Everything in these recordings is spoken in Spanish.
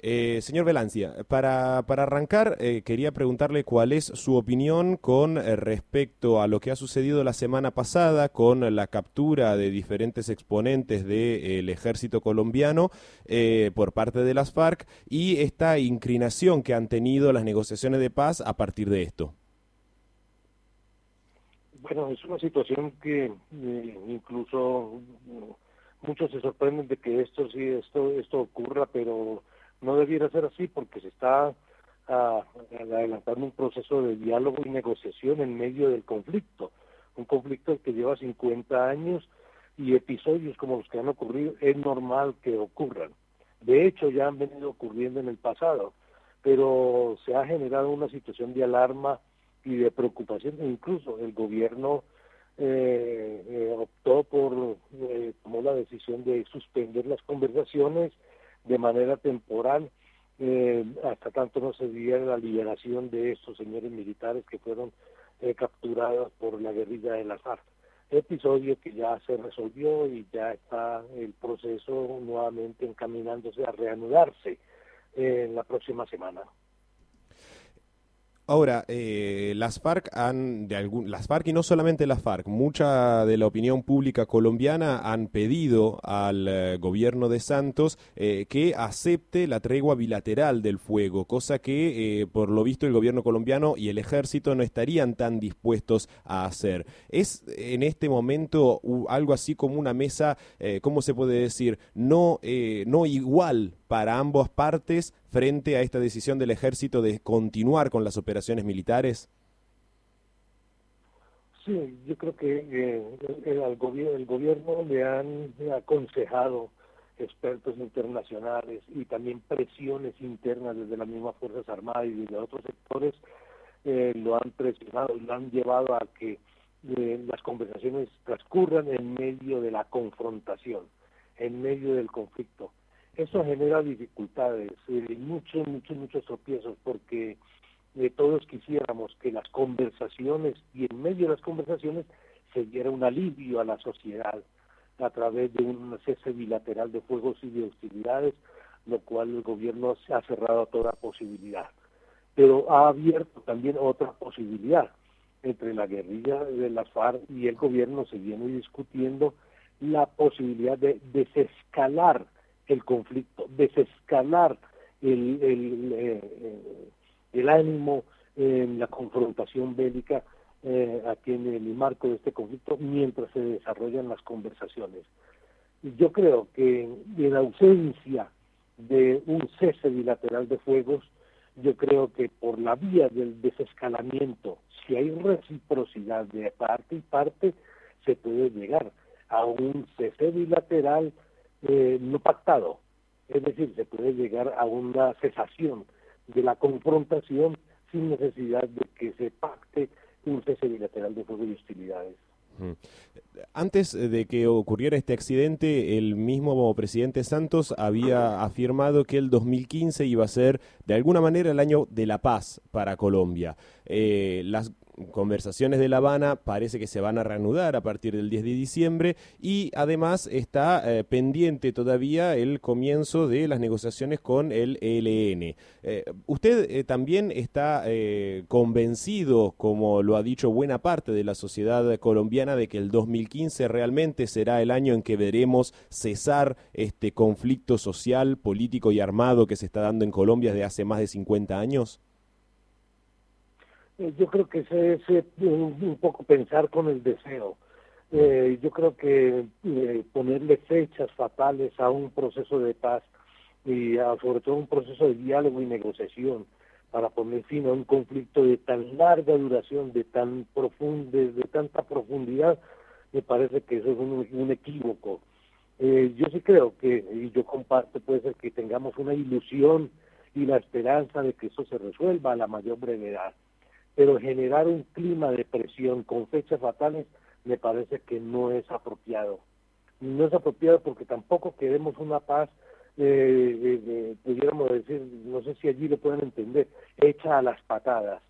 Eh, señor Velancia, para, para arrancar, eh, quería preguntarle cuál es su opinión con eh, respecto a lo que ha sucedido la semana pasada con la captura de diferentes exponentes del ejército colombiano por parte de las FARC y esta inclinación que han tenido las negociaciones de paz a partir de esto. Bueno, es una situación que incluso muchos se sorprenden de que esto sí esto esto ocurra, pero no debiera ser así porque se está ah, adelantando un proceso de diálogo y negociación en medio del conflicto, un conflicto que lleva 50 años y episodios como los que han ocurrido es normal que ocurran. De hecho, ya han venido ocurriendo en el pasado, pero se ha generado una situación de alarma y de preocupación, incluso el gobierno eh, eh, optó por, eh, tomó la decisión de suspender las conversaciones de manera temporal eh, hasta tanto no se diera la liberación de estos señores militares que fueron eh, capturados por la guerrilla de la FARC. Episodio que ya se resolvió y ya está el proceso nuevamente encaminándose a reanudarse en la próxima semana. Ahora, eh, las FARC han, de algún, las FARC y no solamente las FARC, mucha de la opinión pública colombiana han pedido al eh, gobierno de Santos eh, que acepte la tregua bilateral del fuego, cosa que por lo visto el gobierno colombiano y el ejército no estarían tan dispuestos a hacer. ¿Es en este momento algo así como una mesa, cómo se puede decir, no, no igual para ambas partes frente a esta decisión del ejército de continuar con las operaciones militares? Sí, yo creo que eh, el, gobierno, el gobierno le han aconsejado expertos internacionales y también presiones internas desde las mismas Fuerzas Armadas y de otros sectores eh, lo han presionado lo han llevado a que eh, las conversaciones transcurran en medio de la confrontación, en medio del conflicto eso genera dificultades, eh, muchos, muchos, muchos tropiezos, porque eh, todos quisiéramos que las conversaciones y en medio de las conversaciones se diera un alivio a la sociedad a través de un cese bilateral de fuegos y de hostilidades, lo cual el gobierno ha cerrado a toda posibilidad. Pero ha abierto también otra posibilidad. Entre la guerrilla de las FARC y el gobierno se viene discutiendo la posibilidad de desescalar el conflicto, desescalar el, el, eh, el ánimo en la confrontación bélica eh, aquí en el marco de este conflicto mientras se desarrollan las conversaciones. Yo creo que en ausencia de un cese bilateral de fuegos, yo creo que por la vía del desescalamiento, si hay reciprocidad de parte y parte, se puede llegar a un cese bilateral eh, no pactado. Es decir, se puede llegar a una cesación de la confrontación sin necesidad de que se pacte un cese bilateral de fuego y hostilidades. Antes de que ocurriera este accidente, el mismo presidente Santos había afirmado que el 2015 iba a ser de alguna manera el año de la paz para Colombia. Eh, las conversaciones de La Habana parece que se van a reanudar a partir del 10 de diciembre y además está eh, pendiente todavía el comienzo de las negociaciones con el ELN. Eh, ¿Usted eh, también está convencido, como lo ha dicho buena parte de la sociedad colombiana, de que el 2015 realmente será el año en que veremos cesar este conflicto social, político y armado que se está dando en Colombia desde hace más de 50 años? Eh, yo creo que ese es eh, un, poco pensar con el deseo. Eh, yo creo que ponerle fechas fatales a un proceso de paz y sobre todo un proceso de diálogo y negociación para poner fin a un conflicto de tan larga duración, de tan profundo, de tanta profundidad, me parece que eso es un, equívoco. yo sí creo que, y yo comparto, puede ser que tengamos una ilusión y la esperanza de que eso se resuelva a la mayor brevedad pero generar un clima de presión con fechas fatales me parece que no es apropiado. No es apropiado porque tampoco queremos una paz, eh, pudiéramos decir, no sé si allí lo pueden entender, hecha a las patadas.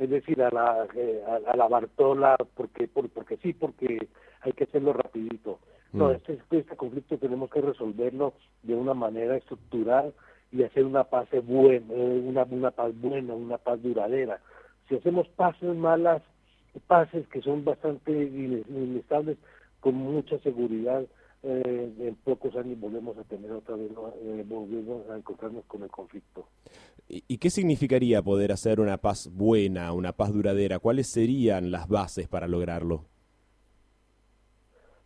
Es decir, a la, eh, a, la Bartola, porque, porque sí, porque hay que hacerlo rapidito. No, mm. este, este conflicto tenemos que resolverlo de una manera estructural y hacer una paz buena, una, una paz buena, una paz duradera. Si hacemos paces malas, pases que son bastante inestables, con mucha seguridad, eh, en pocos años volvemos a tener otra vez, eh, volvemos a encontrarnos con el conflicto. ¿Y qué significaría poder hacer una paz buena, una paz duradera? ¿Cuáles serían las bases para lograrlo?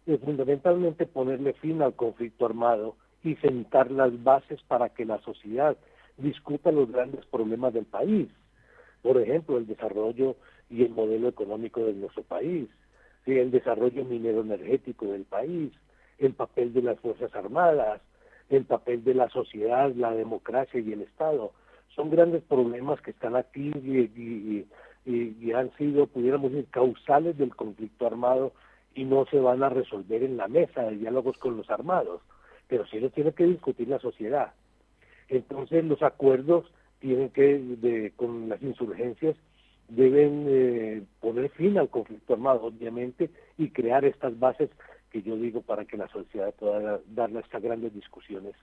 Eh, fundamentalmente ponerle fin al conflicto armado y sentar las bases para que la sociedad discuta los grandes problemas del país. Por ejemplo, el desarrollo y el modelo económico de nuestro país, el desarrollo minero energético del país, el papel de las Fuerzas Armadas, el papel de la sociedad, la democracia y el Estado. Son grandes problemas que están aquí y, han sido, pudiéramos decir, causales del conflicto armado y no se van a resolver en la mesa de diálogos con los armados, pero sí lo tiene que discutir la sociedad. Entonces los acuerdos tienen que, con las insurgencias, deben eh, poner fin al conflicto armado, obviamente, y crear estas bases que yo digo para que la sociedad pueda darle estas grandes discusiones.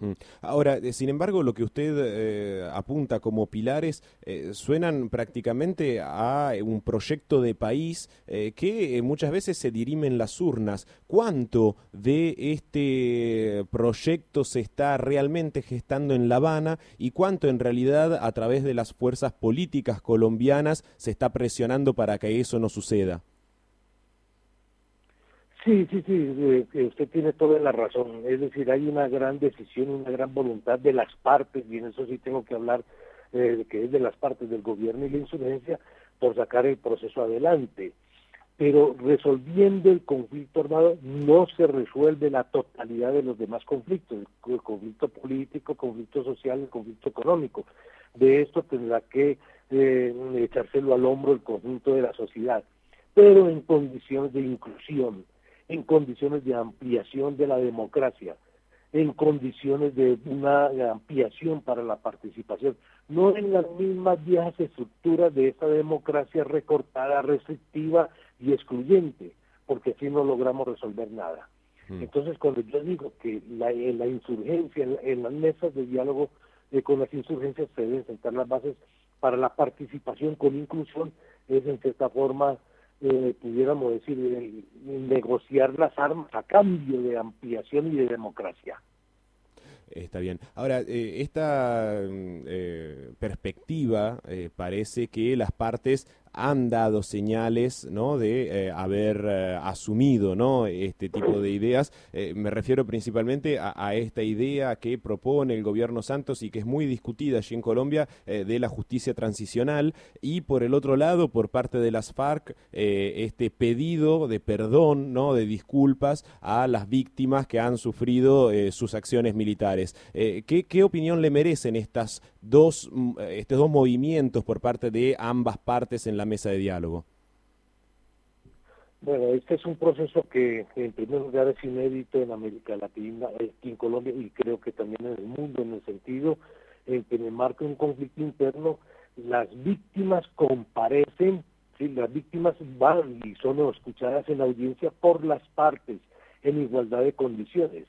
Mm. Ahora, eh, sin embargo, lo que usted eh, apunta como pilares eh, suenan prácticamente a un proyecto de país que muchas veces se dirime en las urnas. ¿Cuánto de este proyecto se está realmente gestando en La Habana y cuánto en realidad a través de las fuerzas políticas colombianas se está presionando para que eso no suceda? Sí, sí, sí, usted tiene toda la razón. Es decir, hay una gran decisión, una gran voluntad de las partes, y en eso sí tengo que hablar, eh, que es de las partes del gobierno y la insurgencia, por sacar el proceso adelante. Pero resolviendo el conflicto armado no se resuelve la totalidad de los demás conflictos, el conflicto político, conflicto social, el conflicto económico. De esto tendrá que eh, echárselo al hombro el conjunto de la sociedad, pero en condiciones de inclusión en condiciones de ampliación de la democracia, en condiciones de una ampliación para la participación, no en las mismas viejas estructuras de esa democracia recortada, restrictiva y excluyente, porque así no logramos resolver nada. Mm. Entonces, cuando yo digo que la, en la insurgencia, en, las mesas de diálogo eh, con las insurgencias se deben sentar las bases para la participación con inclusión, es en cierta forma eh, pudiéramos decir, negociar las armas a cambio de ampliación y de democracia. Está bien. Ahora, eh, esta mm, eh, perspectiva parece que las partes han dado señales de eh, haber eh, asumido este tipo de ideas. Eh, me refiero principalmente a, esta idea que propone el gobierno Santos y que es muy discutida allí en Colombia de la justicia transicional y por el otro lado, por parte de las FARC, este pedido de perdón, de disculpas a las víctimas que han sufrido sus acciones militares. ¿qué, ¿qué, opinión le merecen estas dos, mm, estos dos movimientos por parte de ambas partes en la mesa de diálogo? Bueno, este es un proceso que en primer lugar es inédito en América Latina, aquí en Colombia y creo que también en el mundo, en el sentido en que en el marco de un conflicto interno las víctimas comparecen, ¿sí? las víctimas van y son escuchadas en audiencia por las partes en igualdad de condiciones.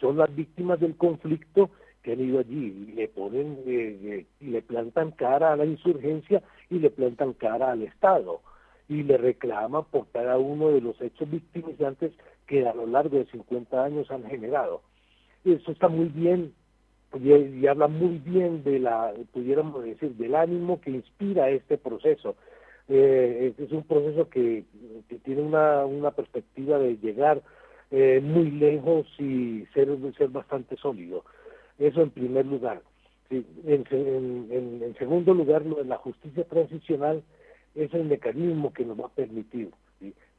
Son las víctimas del conflicto que han ido allí y le ponen eh, eh, y le plantan cara a la insurgencia y le plantan cara al Estado y le reclaman por cada uno de los hechos victimizantes que a lo largo de 50 años han generado. Eso está muy bien y, habla muy bien de la, pudiéramos decir, del ánimo que inspira este proceso. Eh, es un proceso que, tiene una, una perspectiva de llegar eh, muy lejos y ser, ser bastante sólido. Eso en primer lugar. En, segundo lugar, lo de la justicia transicional es el mecanismo que nos va a permitir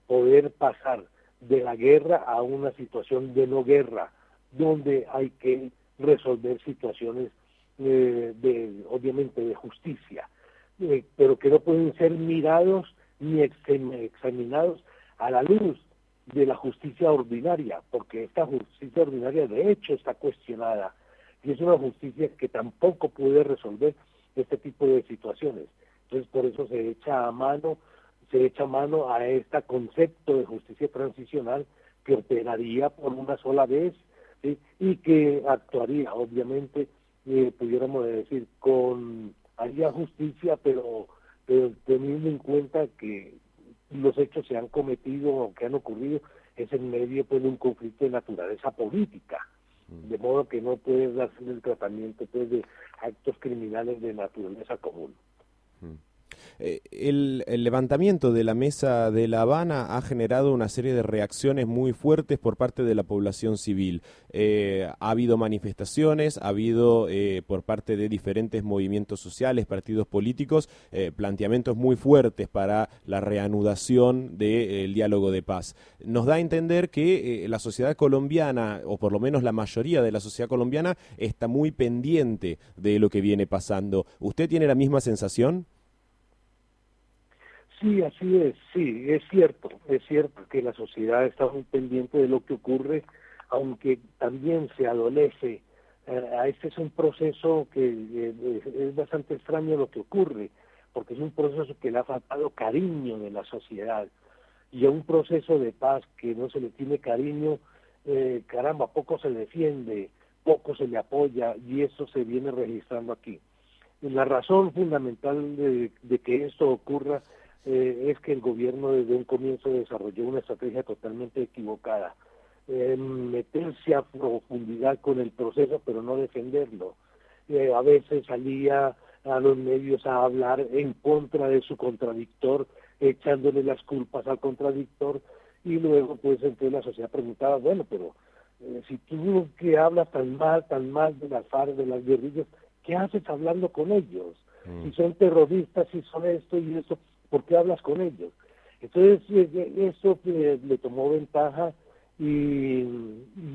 poder pasar de la guerra a una situación de no guerra, donde hay que resolver situaciones eh, de, obviamente, de justicia, eh, pero que no pueden ser mirados ni examinados a la luz de la justicia ordinaria, porque esta justicia ordinaria de hecho está cuestionada y es una justicia que tampoco puede resolver este tipo de situaciones. Entonces por eso se echa a mano, se echa mano a este concepto de justicia transicional que operaría por una sola vez y que actuaría obviamente eh, pudiéramos decir, con haría justicia, pero, teniendo en cuenta que los hechos se han cometido o que han ocurrido es en medio pues, de un conflicto de naturaleza política. De modo que no puede darse el tratamiento pues, de actos criminales de naturaleza común. Mm. Eh, el, levantamiento de la mesa de La Habana ha generado una serie de reacciones muy fuertes por parte de la población civil. Eh, ha habido manifestaciones, ha habido eh, por parte de diferentes movimientos sociales, partidos políticos, planteamientos muy fuertes para la reanudación del diálogo de paz. Nos da a entender que la sociedad colombiana, o por lo menos la mayoría de la sociedad colombiana, está muy pendiente de lo que viene pasando. ¿Usted tiene la misma sensación? Sí, así es, sí, es cierto, es cierto que la sociedad está muy pendiente de lo que ocurre, aunque también se adolece. Eh, este es un proceso que eh, es bastante extraño lo que ocurre, porque es un proceso que le ha faltado cariño de la sociedad y a un proceso de paz que no se le tiene cariño, eh, caramba, poco se defiende, poco se le apoya y eso se viene registrando aquí. la razón fundamental de que esto ocurra eh, es que el gobierno desde un comienzo desarrolló una estrategia totalmente equivocada. Eh, meterse a profundidad con el proceso, pero no defenderlo. Eh, a veces salía a los medios a hablar en contra de su contradictor, echándole las culpas al contradictor, y luego pues entonces la sociedad preguntaba, bueno, pero si tú que hablas tan mal, tan mal de las FARC, de las guerrillas, ¿qué haces hablando con ellos? Mm. Si son terroristas, si son esto y eso, ¿por qué hablas con ellos? Entonces, eh, eh, eso eh, le tomó ventaja y,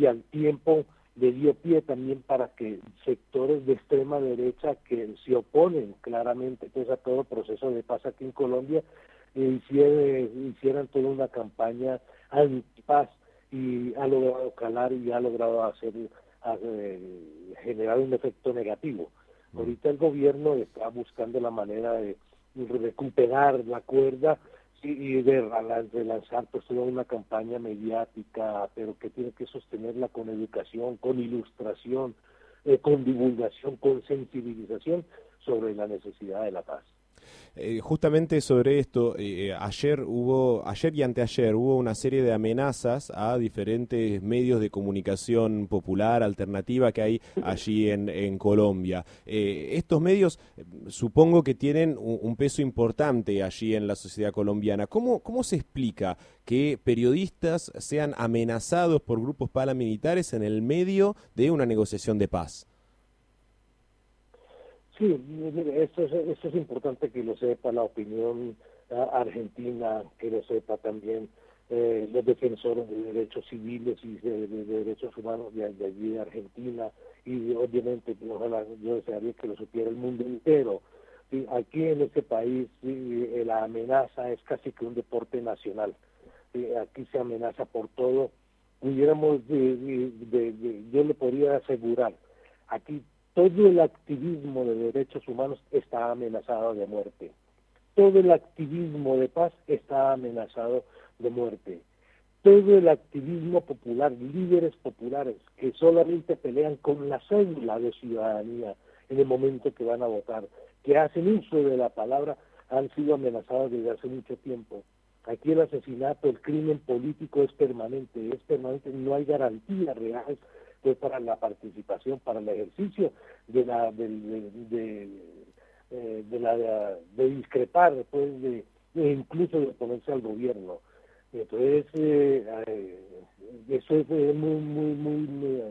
al tiempo le dio pie también para que sectores de extrema derecha que se oponen claramente pues, a todo proceso de paz aquí en Colombia hicieran, hicieran toda una campaña anti-paz y ha logrado calar y ha logrado hacer generar un efecto negativo. Mm. Ahorita el gobierno está buscando la manera de recuperar la cuerda y de relanzar pues toda una campaña mediática, pero que tiene que sostenerla con educación, con ilustración, eh, con divulgación, con sensibilización sobre la necesidad de la paz. Eh, justamente sobre esto, eh, ayer hubo, ayer y anteayer hubo una serie de amenazas a diferentes medios de comunicación popular, alternativa que hay allí en, Colombia. Eh, estos medios supongo que tienen un, peso importante allí en la sociedad colombiana. ¿Cómo, ¿Cómo se explica que periodistas sean amenazados por grupos paramilitares en el medio de una negociación de paz? Sí, esto es, esto es importante que lo sepa la opinión ah, argentina, que lo sepa también eh, los defensores de derechos civiles y de, derechos humanos de, allí de Argentina y obviamente ojalá yo desearía que lo supiera el mundo entero. aquí en este país eh, la amenaza es casi que un deporte nacional. aquí se amenaza por todo. Pudiéramos, yo le podría asegurar, aquí todo el activismo de derechos humanos está amenazado de muerte. Todo el activismo de paz está amenazado de muerte. Todo el activismo popular, líderes populares que solamente pelean con la cédula de ciudadanía en el momento que van a votar, que hacen uso de la palabra, han sido amenazados desde hace mucho tiempo. Aquí el asesinato, el crimen político es permanente, es permanente, no hay garantía real para la participación, para el ejercicio de la de, de, eh, la de discrepar, pues de, incluso de oponerse al gobierno. Entonces eh, eh, eso es muy muy muy,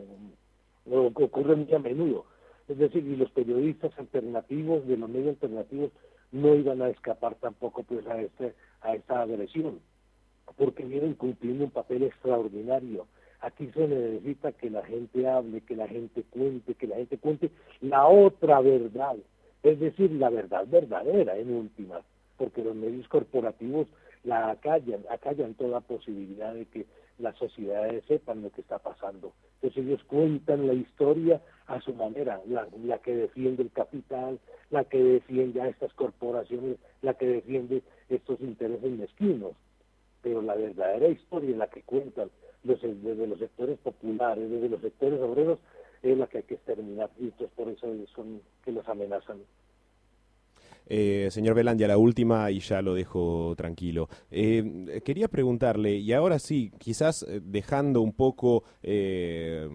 lo que ocurre muy a menudo. Es decir, y los periodistas alternativos de los medios alternativos no iban a escapar tampoco pues a este a esta agresión, porque vienen cumpliendo un papel extraordinario Aquí se necesita que la gente hable, que la gente cuente, que la gente cuente la otra verdad, es decir, la verdad verdadera en última, porque los medios corporativos la acallan, acallan toda posibilidad de que las sociedades sepan lo que está pasando. Entonces ellos cuentan la historia a su manera, la, la que defiende el capital, la que defiende a estas corporaciones, la que defiende estos intereses mezquinos. Pero la verdadera historia, la que cuentan desde los sectores populares, desde los sectores obreros, es la que hay que exterminar y entonces por eso son que los amenazan. Eh, señor Belandia, la última y ya lo dejo tranquilo. Eh, quería preguntarle, y ahora sí, quizás eh, dejando un poco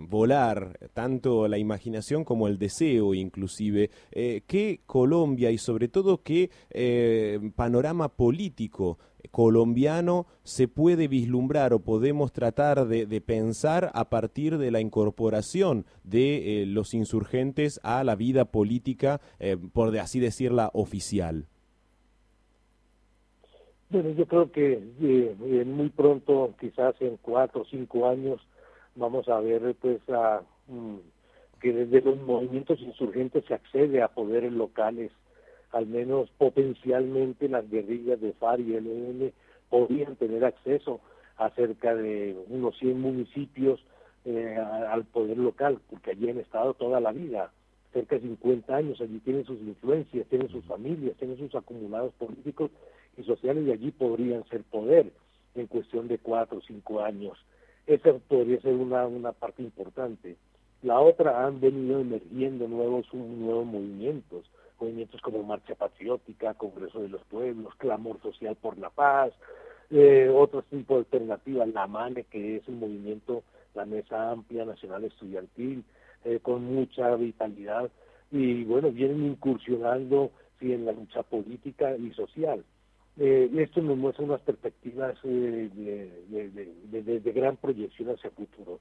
volar tanto la imaginación como el deseo inclusive, ¿qué Colombia y sobre todo qué panorama político colombiano se puede vislumbrar o podemos tratar de, pensar a partir de la incorporación de eh, los insurgentes a la vida política, eh, por así decirla, oficial? Bueno, yo creo que eh, muy pronto, quizás en cuatro o cinco años, vamos a ver pues a, mm, que desde los movimientos insurgentes se accede a poderes locales al menos potencialmente las guerrillas de FARC y ELN podrían tener acceso a cerca de unos 100 municipios eh, al poder local, porque allí han estado toda la vida, cerca de 50 años, allí tienen sus influencias, tienen sus familias, tienen sus acumulados políticos y sociales y allí podrían ser poder en cuestión de cuatro o cinco años. Esa podría ser una, una parte importante. La otra, han venido emergiendo nuevos, nuevos movimientos, movimientos como Marcha Patriótica, Congreso de los Pueblos, Clamor Social por la Paz, eh, otro tipo de alternativa, la MANE, que es un movimiento, la Mesa Amplia Nacional Estudiantil, eh, con mucha vitalidad, y bueno, vienen incursionando en la lucha política y social. Eh, esto nos muestra unas perspectivas eh, de, de, de gran proyección hacia el futuro.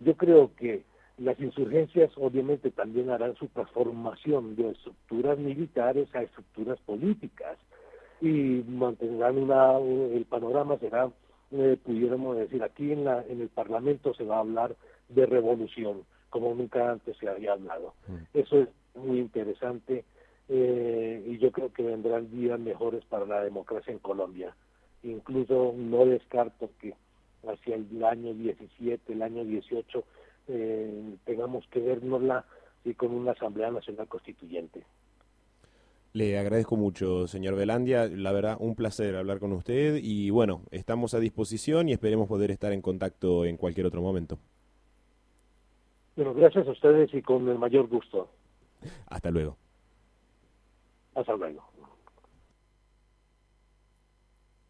Yo creo que las insurgencias obviamente también harán su transformación de estructuras militares a estructuras políticas y mantendrán una, el panorama será, eh, pudiéramos decir, aquí en, la, en el Parlamento se va a hablar de revolución, como nunca antes se había hablado. Mm. Eso es muy interesante eh, y yo creo que vendrán días mejores para la democracia en Colombia. Incluso no descarto que hacia el año 17, el año 18, eh, tengamos que vernosla y con una Asamblea Nacional Constituyente. Le agradezco mucho, señor Velandia. La verdad, un placer hablar con usted y bueno, estamos a disposición y esperemos poder estar en contacto en cualquier otro momento. Bueno, gracias a ustedes y con el mayor gusto. Hasta luego. Hasta luego.